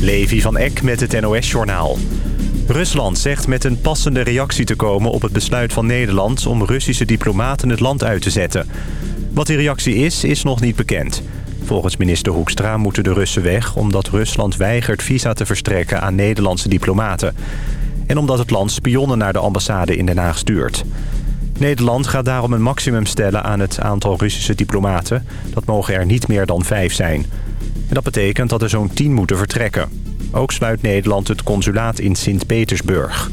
Levi van Eck met het NOS-journaal. Rusland zegt met een passende reactie te komen op het besluit van Nederland... om Russische diplomaten het land uit te zetten. Wat die reactie is, is nog niet bekend. Volgens minister Hoekstra moeten de Russen weg... omdat Rusland weigert visa te verstrekken aan Nederlandse diplomaten. En omdat het land spionnen naar de ambassade in Den Haag stuurt. Nederland gaat daarom een maximum stellen aan het aantal Russische diplomaten. Dat mogen er niet meer dan vijf zijn. En dat betekent dat er zo'n tien moeten vertrekken. Ook sluit Nederland het consulaat in Sint-Petersburg.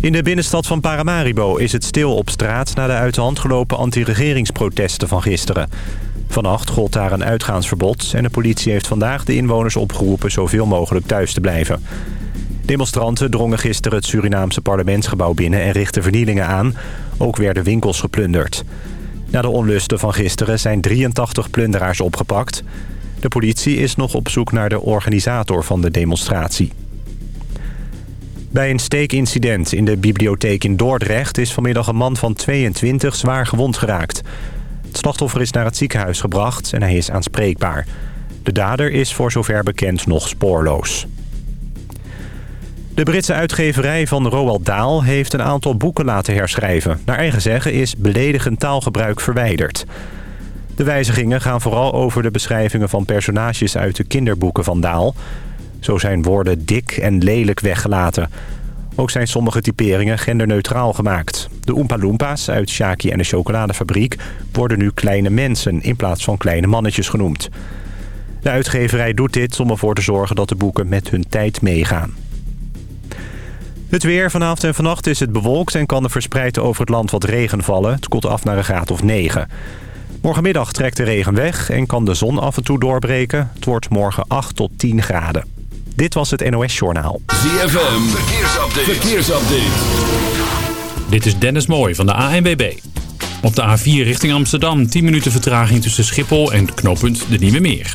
In de binnenstad van Paramaribo is het stil op straat... na de uit de hand gelopen anti-regeringsprotesten van gisteren. Vannacht gold daar een uitgaansverbod... en de politie heeft vandaag de inwoners opgeroepen... zoveel mogelijk thuis te blijven. Demonstranten drongen gisteren het Surinaamse parlementsgebouw binnen... en richtten vernielingen aan. Ook werden winkels geplunderd. Na de onlusten van gisteren zijn 83 plunderaars opgepakt. De politie is nog op zoek naar de organisator van de demonstratie. Bij een steekincident in de bibliotheek in Dordrecht... is vanmiddag een man van 22 zwaar gewond geraakt. Het slachtoffer is naar het ziekenhuis gebracht en hij is aanspreekbaar. De dader is voor zover bekend nog spoorloos. De Britse uitgeverij van Roald Dahl heeft een aantal boeken laten herschrijven. Naar eigen zeggen is beledigend taalgebruik verwijderd. De wijzigingen gaan vooral over de beschrijvingen van personages uit de kinderboeken van Dahl. Zo zijn woorden dik en lelijk weggelaten. Ook zijn sommige typeringen genderneutraal gemaakt. De Oompa Loompa's uit Shaki en de chocoladefabriek worden nu kleine mensen in plaats van kleine mannetjes genoemd. De uitgeverij doet dit om ervoor te zorgen dat de boeken met hun tijd meegaan. Het weer vanavond en vannacht is het bewolkt en kan er verspreid over het land wat regen vallen. Het koelt af naar een graad of 9. Morgenmiddag trekt de regen weg en kan de zon af en toe doorbreken. Het wordt morgen 8 tot 10 graden. Dit was het NOS Journaal. ZFM, verkeersupdate. verkeersupdate. Dit is Dennis Mooij van de ANWB. Op de A4 richting Amsterdam 10 minuten vertraging tussen Schiphol en knooppunt de Nieuwe Meer.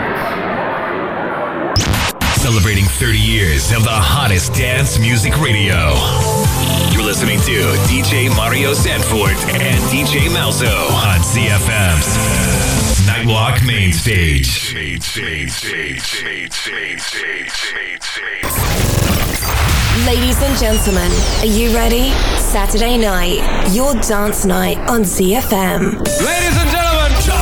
Celebrating 30 years of the hottest dance music radio. You're listening to DJ Mario Sanford and DJ Malzo on CFM's Nightwalk Main Stage. Ladies and gentlemen, are you ready? Saturday night, your dance night on CFM. Ladies and gentlemen.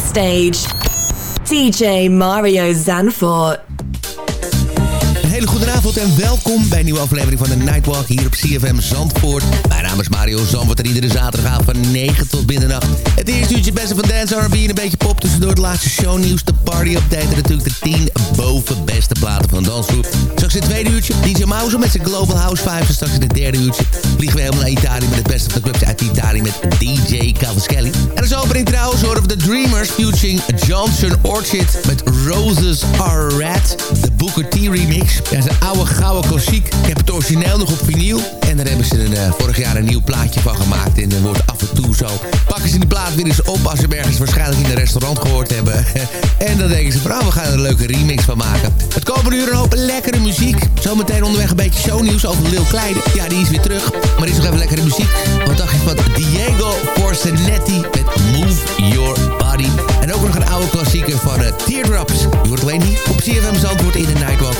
Stage. DJ Mario Zanfort. Een hele goede avond en welkom bij een nieuwe aflevering van de Nightwalk hier op CFM Zandvoort. Naam is Mario Zandvoort en iedere zaterdag van 9 tot middernacht. Het eerste uurtje beste van dance, R&B en een beetje pop tussendoor het laatste shownieuws, de party update en natuurlijk de 10 boven beste platen van dansgroep. Straks in het tweede uurtje DJ Mouse met zijn Global House 5 en straks in het derde uurtje vliegen we helemaal naar Italië met het beste van de clubs uit Italië met DJ Cavaschelli. En als opening trouwens horen we de Dreamers featuring Johnson Orchid met Roses Are Red. De Booker T remix. Ja, een oude gouden klassiek. Ik heb het origineel nog op vinyl. En daar hebben ze een, uh, vorig jaar een nieuw plaatje van gemaakt. En dan wordt af en toe zo... Pakken ze die plaat weer eens op als ze hem ergens waarschijnlijk in een restaurant gehoord hebben. en dan denken ze van, oh, we gaan er een leuke remix van maken. Het komen nu een hoop lekkere muziek. Zometeen onderweg een beetje shownieuws over Lil Kleine. Ja, die is weer terug. Maar is nog even lekkere muziek. Wat dacht je van Diego Porcenetti met Move Your Body. En ook nog een oude klassieker van uh, Teardrops. Je wordt alleen niet op CFM Zandvoort in de Nightwalk.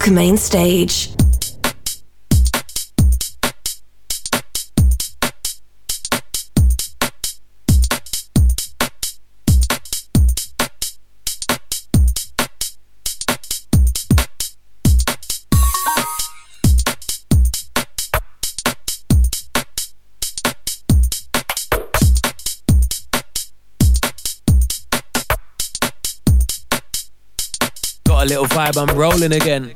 Nightwalk Main Stage. Got a little vibe, I'm rolling again.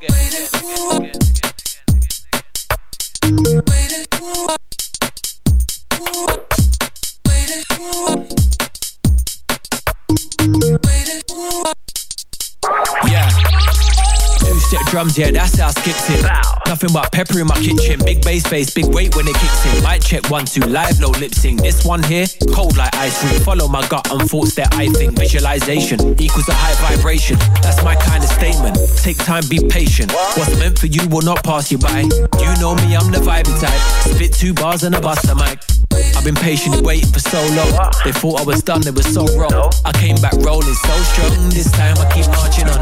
Drums, yeah, that's how I skips it. Nothing but pepper in my kitchen. Big bass face, big weight when it kicks in. Mic check one, two, live, low lip sync. This one here, cold like ice cream. Follow my gut and thoughts that I think. Visualization equals a high vibration. That's my kind of statement. Take time, be patient. What's meant for you will not pass you by. You know me, I'm the vibey type. Spit two bars and a bust the mic. I've been patiently waiting for so long. They thought I was done, they were so wrong. I came back rolling so strong. This time I keep marching on.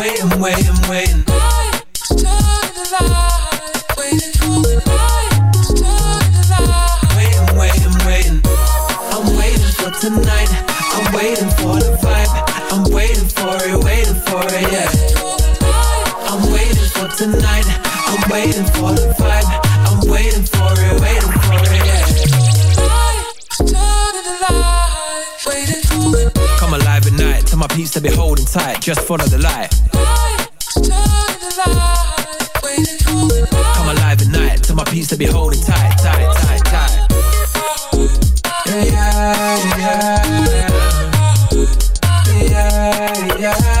Waiting, waiting, waiting. Peeps to be holding tight. Just follow the light. Come alive at night, tell my peeps to be holding tight, tight, tight, tight. Yeah, yeah, yeah. Yeah, yeah.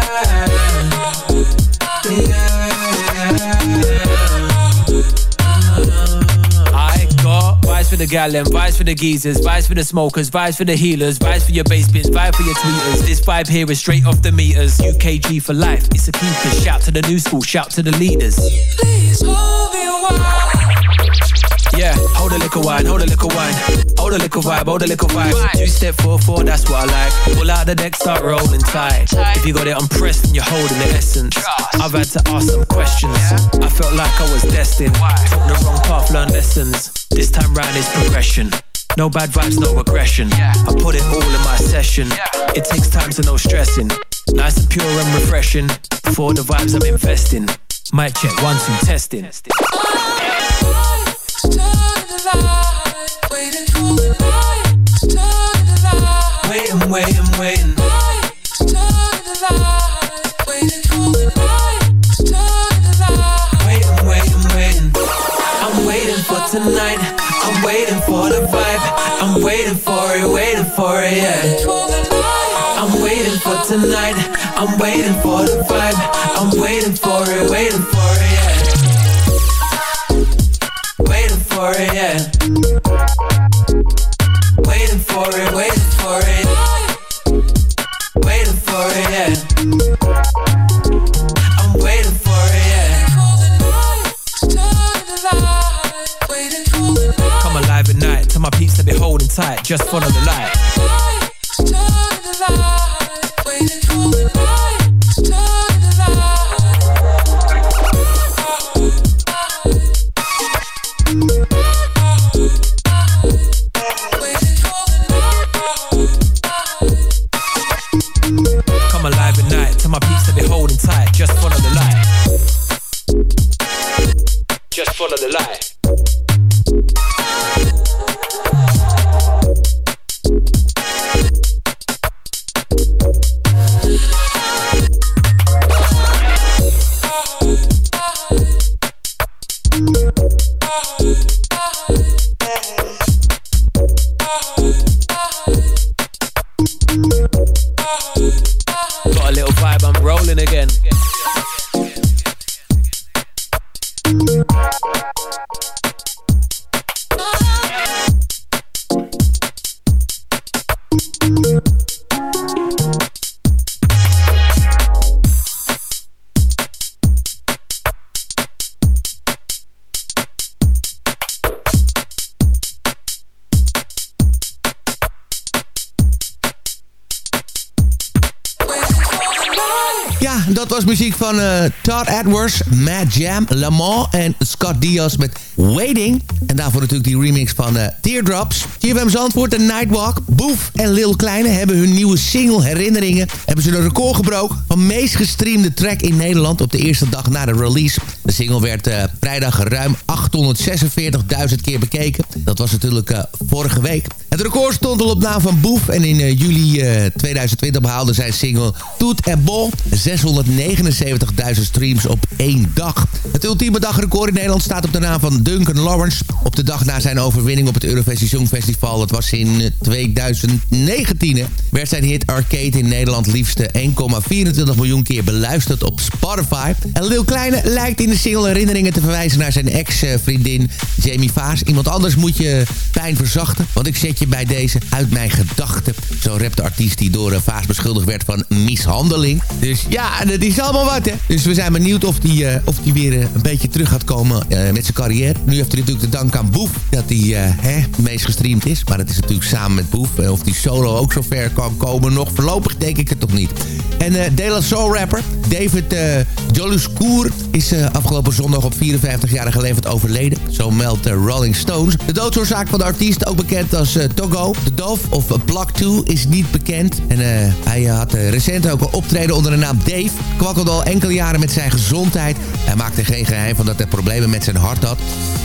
The gallon, vibes for the geezers, vibes for the smokers, vibes for the healers, vibes for your bass bits, vibe for your tweeters. This vibe here is straight off the meters. UKG for life, it's a keeper. Shout to the new school, shout to the leaders. Please hold me a while. Yeah, hold a little wine, hold a little wine. Hold a little vibe, hold a little vibe. Two step four, four, that's what I like. Pull out the deck, start rolling tight. If you got it unpressed and you're holding the essence. I've had to ask some questions. I felt like I was destined. Took the wrong path, learned lessons. This time round is progression. No bad vibes, no aggression. I put it all in my session. It takes time, so no stressing. Nice and pure and refreshing. For the vibes I'm investing. Mic check, one, two, testing. Waiting. Tonight. I'm waiting for the vibe. I'm waiting for it, waiting for it, waitin' for it, yeah. For it, waiting for it, yeah. Waiting for it. Waiting for it, waiting for it. Yeah. I'm waiting for it. Come alive at night, tell my peeps to be holding tight. Just follow the light. Tight. Just follow the light. Just follow the light. Mad Jam, Lamont en Scott Diaz met Waiting. En daarvoor natuurlijk die remix van uh, Teardrops. GFM Zandvoort, de Nightwalk, Boef en Lil Kleine hebben hun nieuwe single Herinneringen. Hebben ze een record gebroken van meest gestreamde track in Nederland op de eerste dag na de release. De single werd uh, vrijdag ruim 846.000 keer bekeken. Dat was natuurlijk vorige week. Het record stond al op naam van Boef en in juli 2020 behaalde zijn single Toet en Bol 679.000 streams op één dag. Het ultieme dagrecord in Nederland staat op de naam van Duncan Lawrence. Op de dag na zijn overwinning op het Eurovisie Songfestival, dat was in 2019, werd zijn hit Arcade in Nederland liefst 1,24 miljoen keer beluisterd op Spotify. En Lil Kleine lijkt in de single herinneringen te verwijzen naar zijn ex-vriendin Jamie Vaas. Iemand anders moet je pijn verzachten, want ik zet je bij deze uit mijn gedachten. Zo rapt de artiest die door Vaas beschuldigd werd van mishandeling. Dus ja, dat is allemaal wat, hè. Dus we zijn benieuwd of uh, of die weer uh, een beetje terug gaat komen uh, met zijn carrière. Nu heeft hij natuurlijk de dank aan Boef dat hij hè, meest gestreamd is. Maar dat is natuurlijk samen met Boef. of die solo ook zo ver kan komen, nog voorlopig denk ik het toch niet. En uh, De La Soul rapper David uh, Joluscour is afgelopen zondag op 54-jarige leeftijd overleden. Zo meldt Rolling Stones. De doodsoorzaak van de artiest, ook bekend als Togo. De Dove of Block 2 is niet bekend. En hij had recent ook een optreden onder de naam Dave. Kwakkelde al enkele jaren met zijn gezondheid. Hij maakte geen geheim van dat hij problemen met zijn hart had.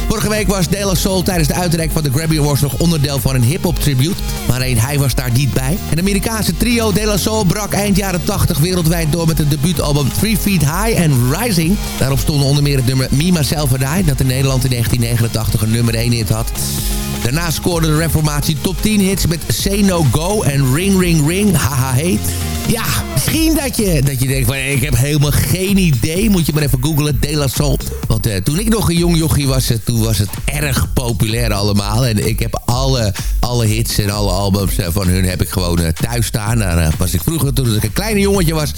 Vorige week was De La Soul tijdens de uitreik van de Grammy Awards nog onderdeel van een hip-hop tribute. Maar alleen hij was daar niet bij. Het Amerikaanse trio De Soul brak eind jaren 80 wereldwijd door met het debuutalbum Three Feet High and Rising. Daarop stonden onder meer het nummer Me, Myself and I, dat in Nederland in 1989 een nummer 1 hit had. Daarna scoorde de reformatie top 10 hits met Say No Go en Ring Ring Ring, haha hey. Ja, misschien dat je, dat je denkt van ik heb helemaal geen idee. Moet je maar even googlen, De La Soul. Want uh, toen ik nog een jong jochie was, uh, toen was het erg populair allemaal. En ik heb alle, alle hits en alle albums uh, van hun heb ik gewoon thuis staan. Daar was ik vroeger, toen ik een kleine jongetje was,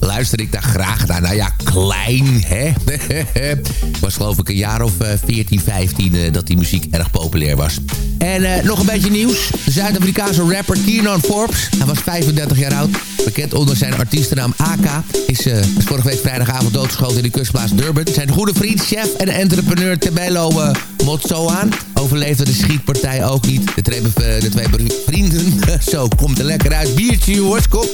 luisterde ik daar graag naar. Nou ja, klein, hè. was geloof ik een jaar of 14, 15 dat die muziek erg populair was. En nog een beetje nieuws. De Zuid-Afrikaanse rapper Keenan Forbes. Hij was 35 jaar oud. Bekend onder zijn artiestennaam AK. Is, uh, is vorige week vrijdagavond doodgeschoten in de kustplaats Durban. Zijn goede vriend, chef en entrepreneur Tebello uh, Motsoan overleefde de schietpartij ook niet. De twee, de twee vrienden, zo komt er lekker uit. Biertje jongens, kom.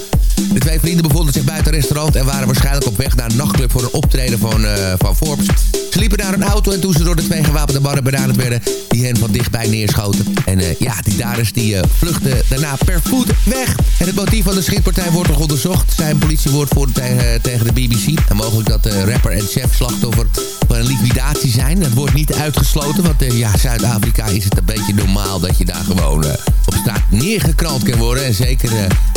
De twee vrienden bevonden zich buiten het restaurant... en waren waarschijnlijk op weg naar een nachtclub voor een optreden van, uh, van Forbes. Ze liepen naar een auto en toen ze door de twee gewapende mannen benaderd werden... die hen van dichtbij neerschoten. En uh, ja, die daders die uh, vluchten daarna per voet weg. En het motief van de schietpartij wordt nog onderzocht. Zijn politiewoordvoerder tegen, tegen de BBC. En mogelijk dat de rapper en chef slachtoffer van een liquidatie Dat wordt niet uitgesloten, want ja, Zuid-Afrika is het een beetje normaal... dat je daar gewoon op straat neergekrald kan worden. En zeker,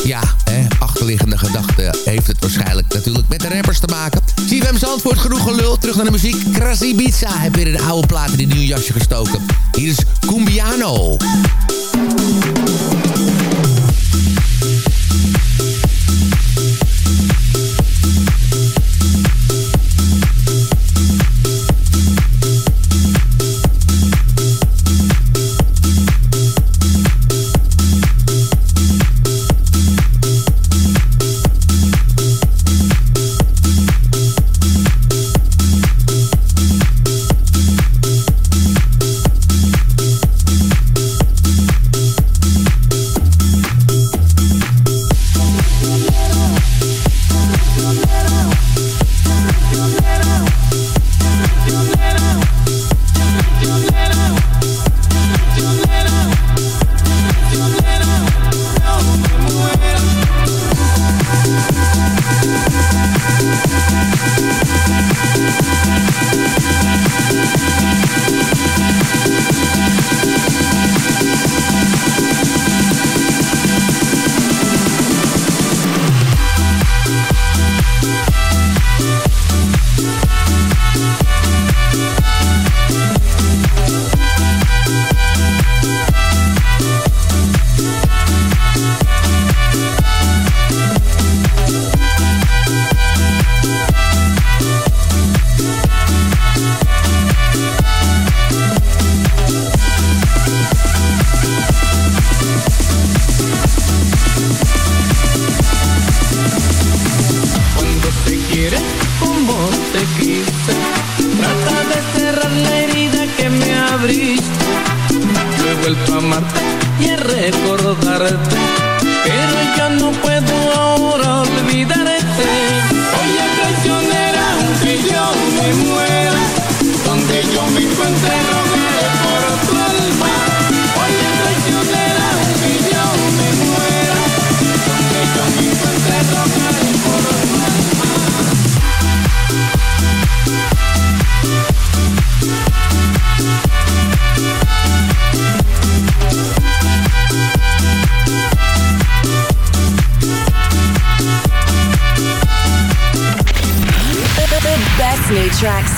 ja, hè, achterliggende gedachte heeft het waarschijnlijk natuurlijk met de rappers te maken. CFM Zandvoort, genoeg gelul. Terug naar de muziek. Krasibiza heeft weer een oude plaat in een nieuw jasje gestoken. Hier is Cumbiano. amarte y recordarte.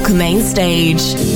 At the Nork Main Stage.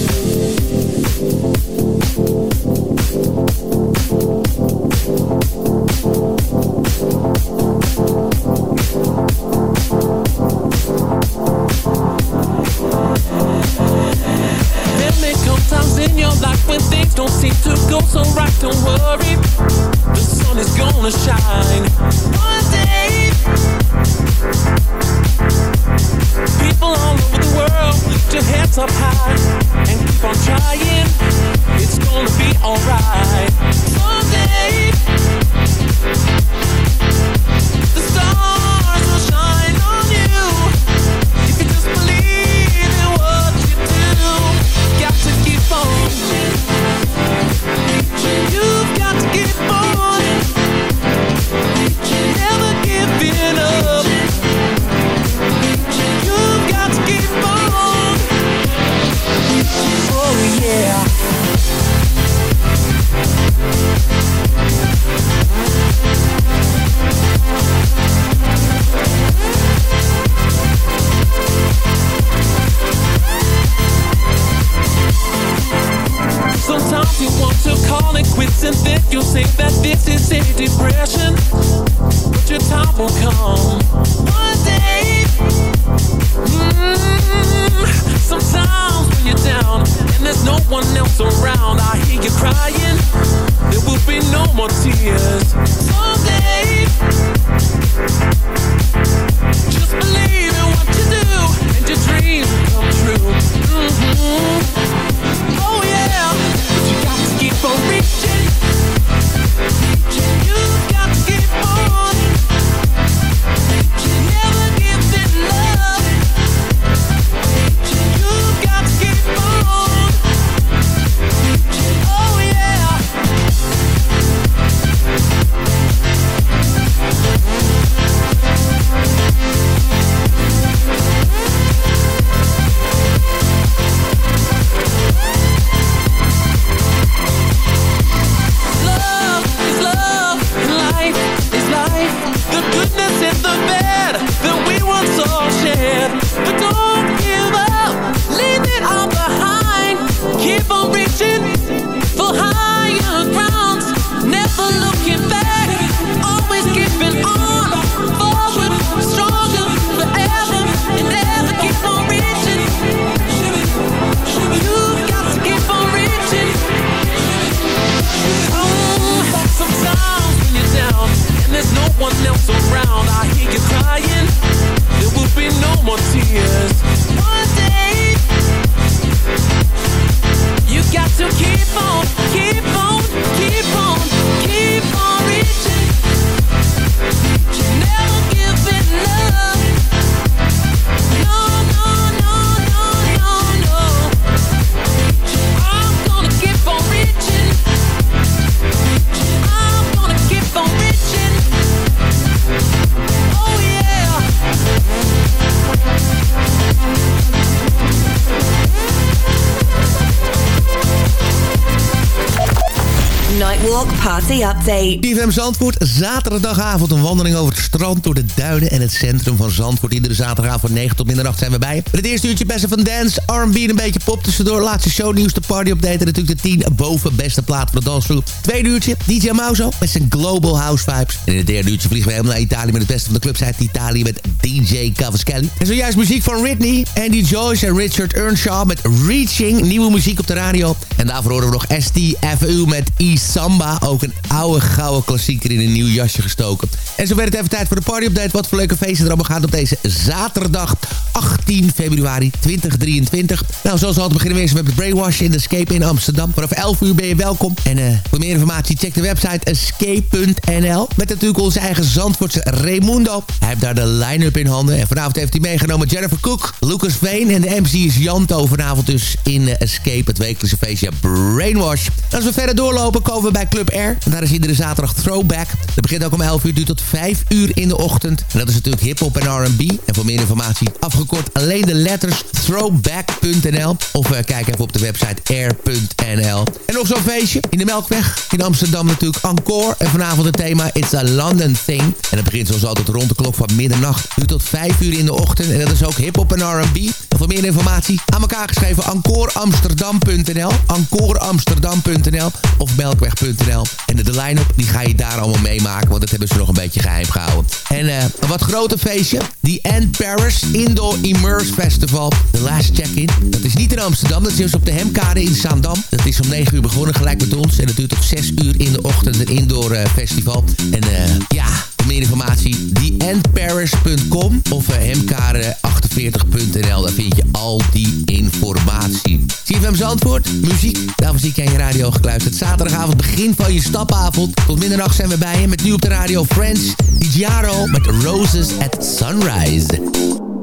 Update. Zandvoort, zaterdagavond een wandeling over het strand... door de duinen en het centrum van Zandvoort. Iedere zaterdagavond van 9 tot middernacht zijn we bij. Met het eerste uurtje beste van dance, R&B en een beetje pop tussendoor. Laatste shownieuws, de party update en natuurlijk de 10 boven beste plaat voor de dansgroep. Tweede uurtje, DJ Mauzo met zijn Global House Vibes. En in het derde uurtje vliegen we helemaal naar Italië... met het beste van de clubs uit Italië met DJ Cavaschelli. En zojuist muziek van Whitney, Andy Joyce en Richard Earnshaw met Reaching. Nieuwe muziek op de radio. En daarvoor horen we nog STFU met E-Samba. Ook een oude gouden klassieker in een nieuw jasje gestoken. En zo werd het even tijd voor de party update. Wat voor leuke feesten er allemaal gaat op deze zaterdag 18 februari 2023. Nou, zoals altijd beginnen we eerst met de Brainwash in de Escape in Amsterdam. Vanaf 11 uur ben je welkom. En eh, voor meer informatie check de website escape.nl. Met natuurlijk onze eigen Zandvoortse Raimundo. Hij heeft daar de line-up in handen. En vanavond heeft hij meegenomen Jennifer Cook, Lucas Veen en de MC is Janto. Vanavond dus in eh, Escape, het wekelijkse feestje Brainwash. En als we verder doorlopen komen we bij Club R. Daar is iedere zaterdag Throwback. Dat begint ook om 11 uur, duurt tot 5 uur in de ochtend. En dat is natuurlijk hip-hop en RB. En voor meer informatie afgekort alleen de letters throwback.nl. Of uh, kijk even op de website air.nl. En nog zo'n feestje in de Melkweg. In Amsterdam natuurlijk Encore. En vanavond het thema It's a London Thing. En dat begint zoals altijd rond de klok van middernacht. Nu tot 5 uur in de ochtend. En dat is ook hip-hop en RB. En voor meer informatie aan elkaar geschreven encoreamsterdam.nl. Encoreamsterdam.nl of melkweg.nl. En de line-up die ga je daar allemaal meemaken. Want dat hebben ze nog een beetje geheim gehouden. En uh, een wat groter feestje. The End Paris Indoor Immerse Festival. The Last Check-in. Dat is niet in Amsterdam. Dat is dus op de Hemkade in Zaandam. Dat is om 9 uur begonnen gelijk met ons. En dat duurt tot 6 uur in de ochtend. Een indoor uh, festival. En uh, ja... Meer informatie, theendparis.com of mkr48.nl. Daar vind je al die informatie. CFM Zandvoort, muziek. Daarvoor zie ik aan je radio gekluisterd. Zaterdagavond, begin van je stapavond. Tot middernacht zijn we bij je met nu op de radio Friends. Digiaro met Roses at Sunrise.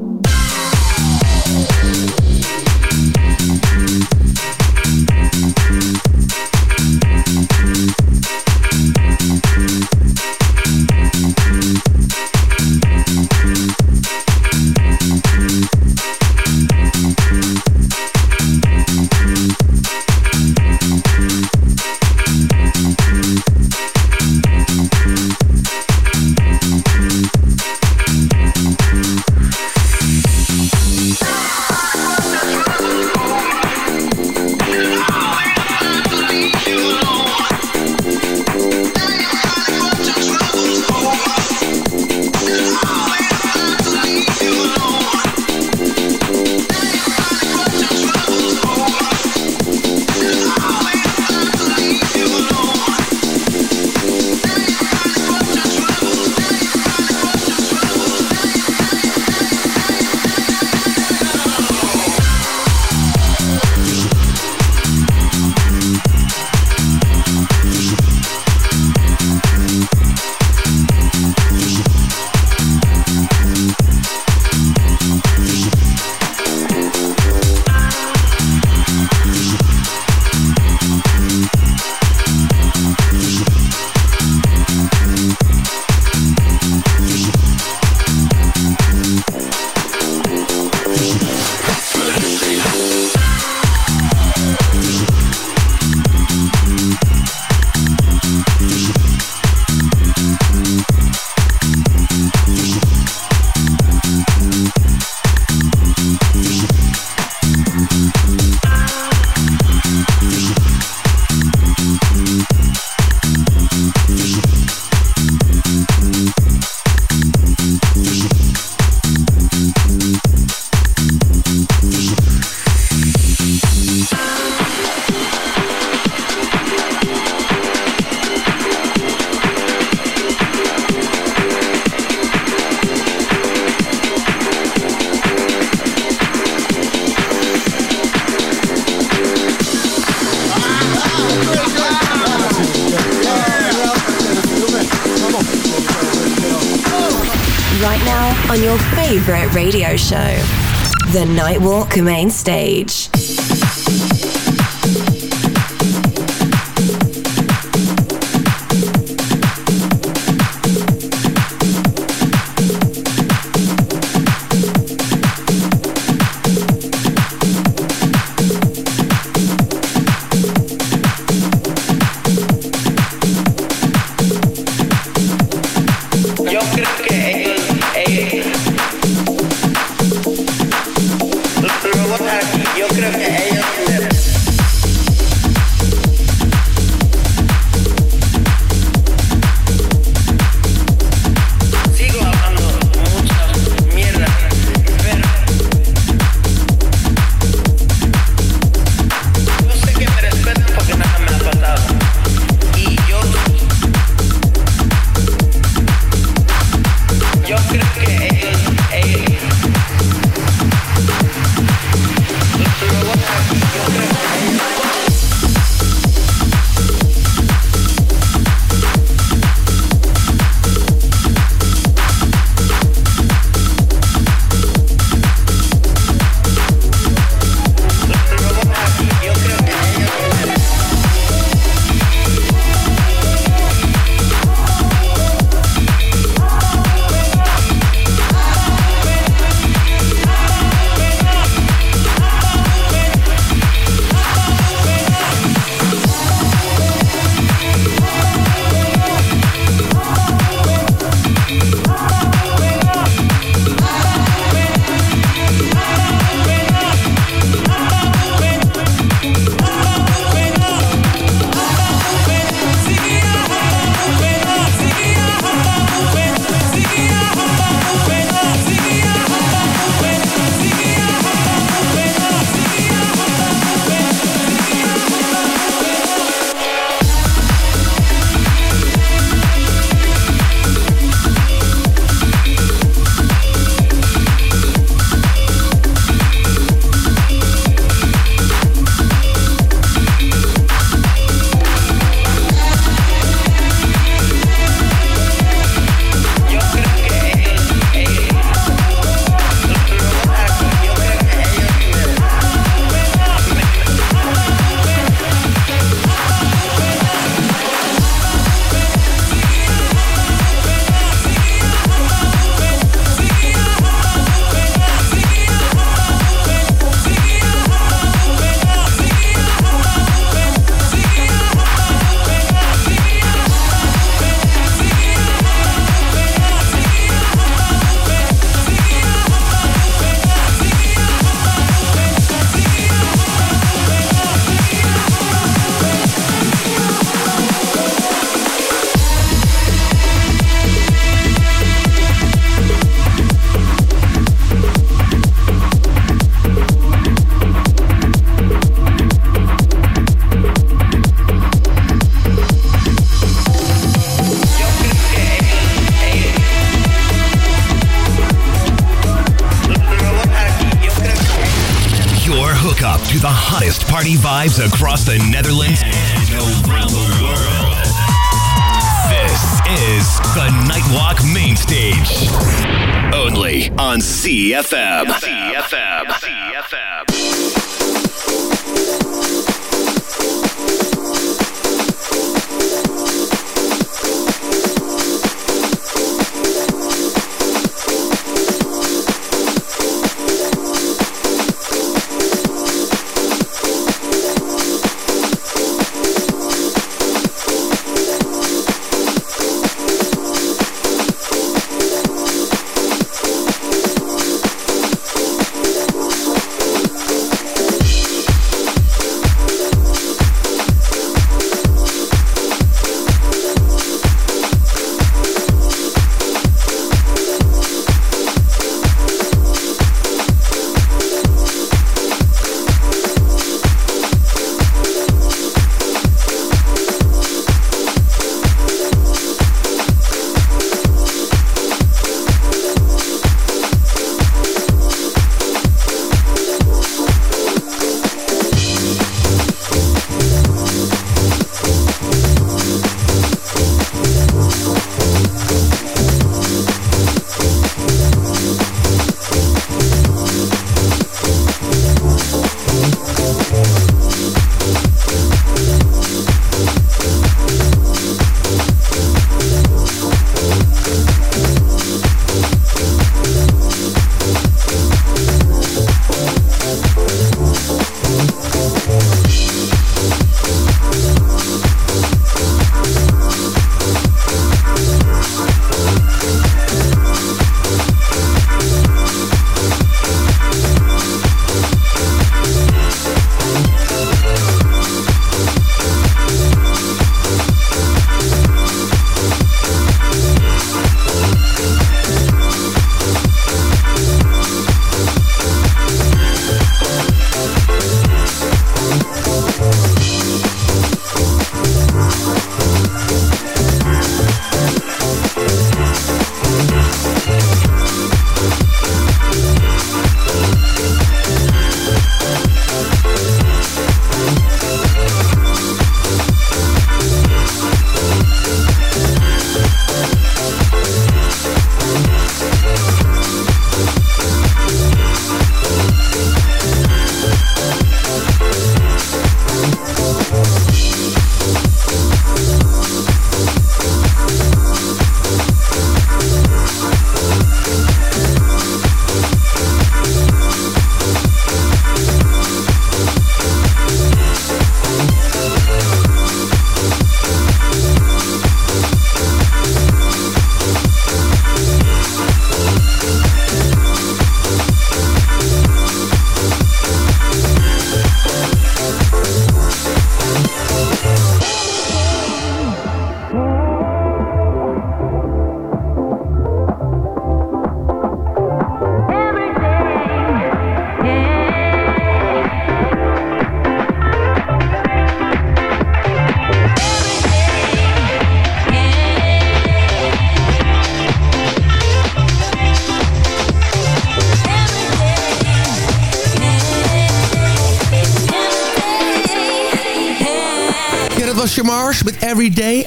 Nightwalk Main Stage. yo creo across the Netherlands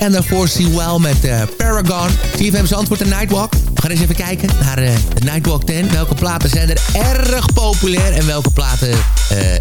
En daarvoor Well met uh, Paragon. CFM's antwoord de Nightwalk. We gaan eens even kijken naar uh, de Nightwalk 10. Welke platen zijn er erg populair en welke platen uh,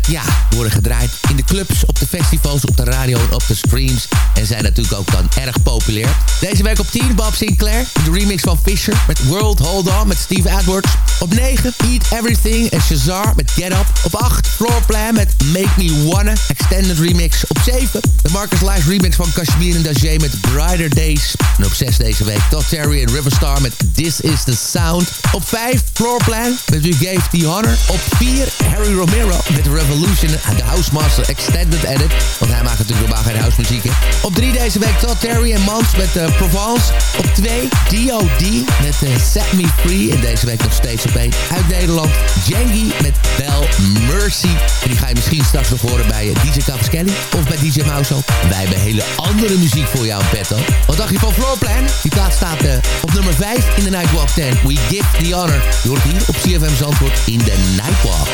ja, worden gedraaid in de clubs, op de festivals, op de radio en op de streams. En zijn natuurlijk ook dan erg populair. Deze week op 10 Bob Sinclair. De remix van Fisher met World Hold On met Steve Edwards. Op 9 Eat Everything en Shazar met Get Up. Op 8 Floorplan met Make Me Wanna. Extended remix. Op 7 de Marcus Live remix van Kashmir en Dajé met Brighter Days. En op 6 deze week Todd Terry en Riverstar met This Is The Sound. Op 5 Floorplan met We Gave The Honor. Op 4 Harry Romero met Revolution, de Housemaster Extended Edit. Want hij maakt natuurlijk normaal geen house muziek. Op 3 deze week Todd Terry en Mans met uh, Provence. Op 2 D.O.D. met uh, Set Me Free. En deze week nog steeds op 1 uit Nederland. Jengi met Bell Mercy. En die ga je misschien straks nog horen bij uh, DJ Capskelly of bij DJ Mauso. En wij hebben hele andere muziek voor jou, Petto. Wat dacht je van Floorplan? Die plaats staat op nummer 5 in de Nightwalk 10. We give the honor. Je hoort hier op CFM Zandvoort in de Nightwalk.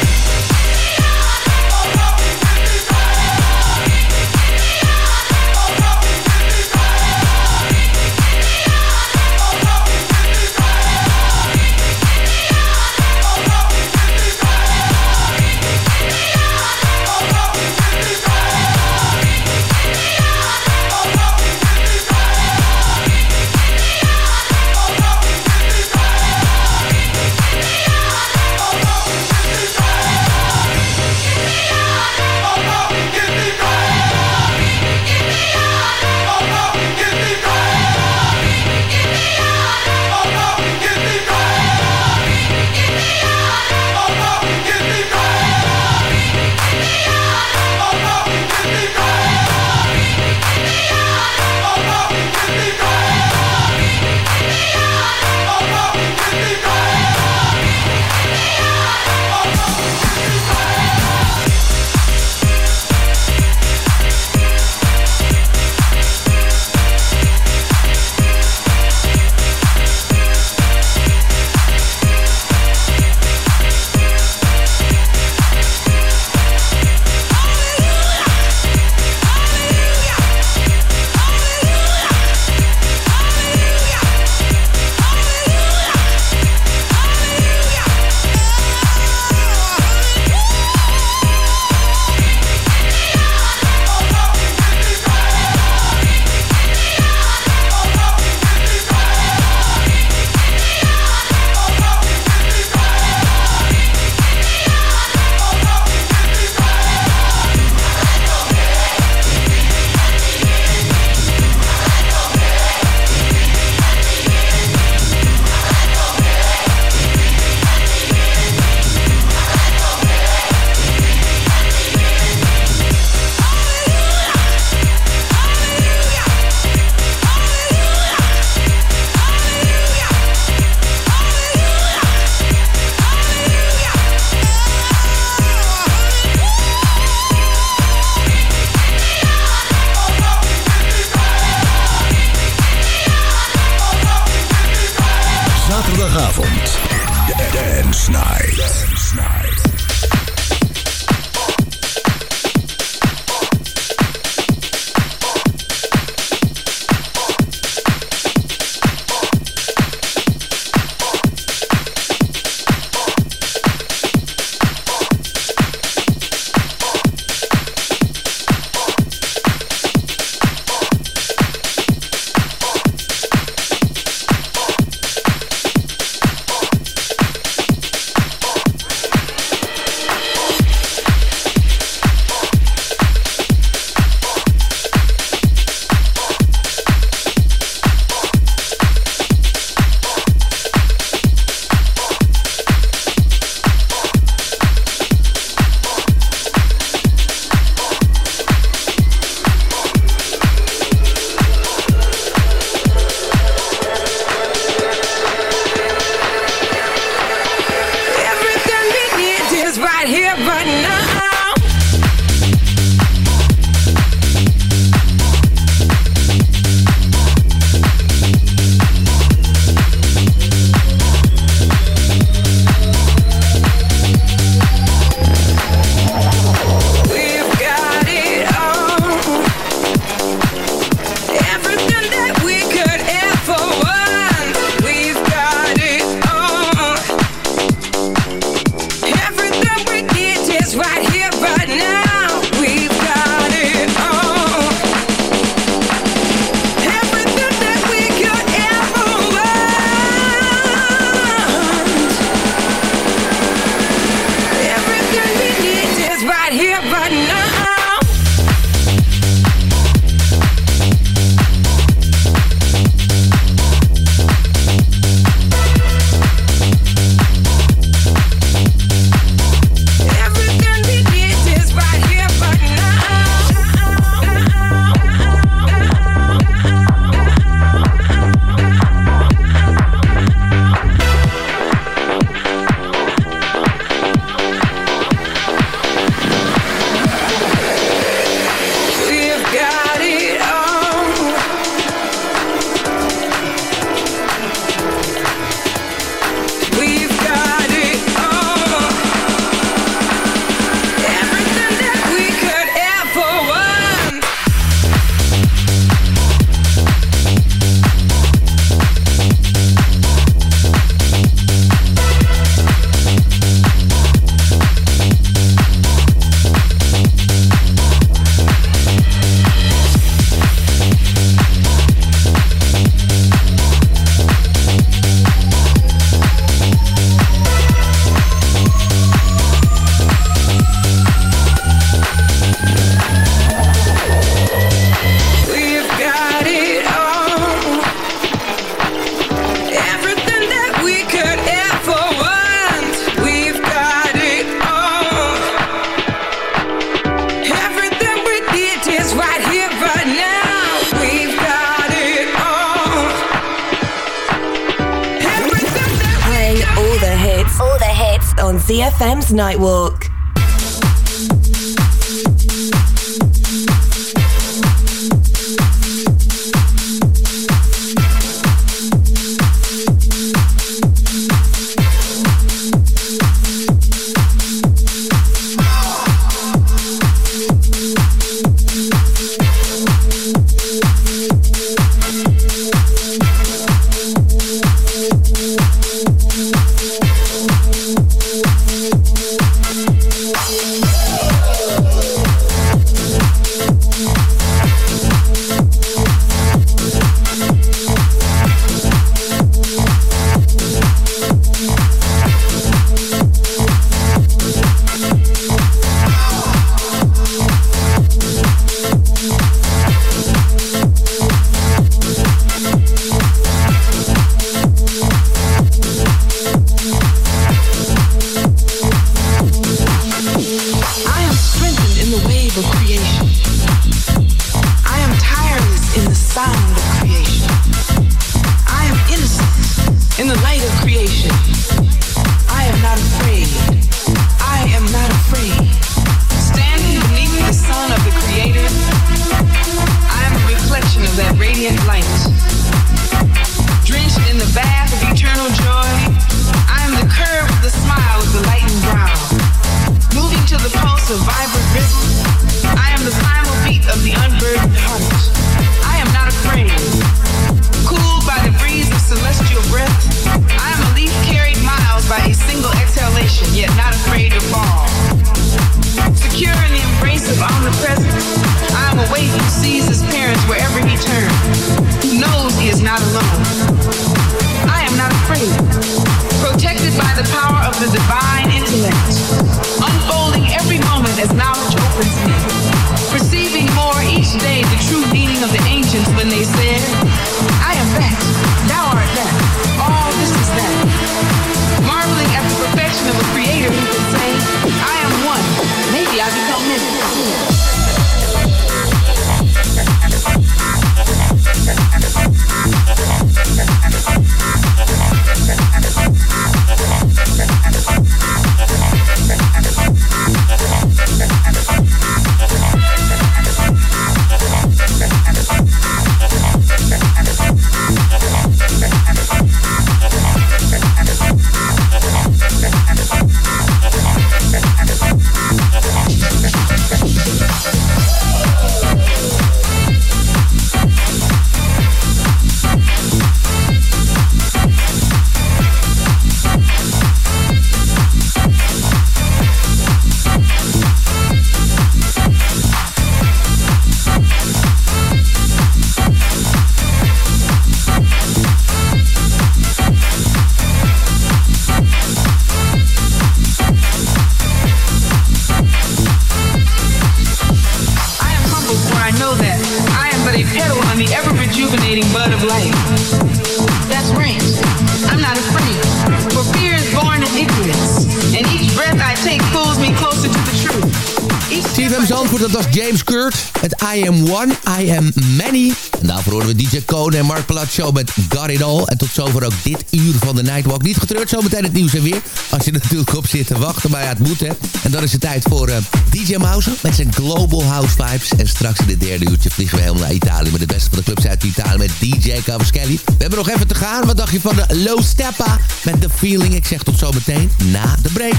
Am One, I Am Many. En daarvoor horen we DJ Cone en Mark Palat Show met Got It All. En tot zover ook dit uur van de Nightwalk. Niet getreurd, zometeen het nieuws en weer. Als je natuurlijk op zit te wachten, maar ja, het moet hè. En dan is het tijd voor eh, DJ Mouse met zijn Global House Vibes. En straks in het derde uurtje vliegen we helemaal naar Italië... met de beste van de clubs uit Italië met DJ Cavaschelli. We hebben nog even te gaan. Wat dacht je van de Low Steppa met The Feeling? Ik zeg tot zometeen na de break.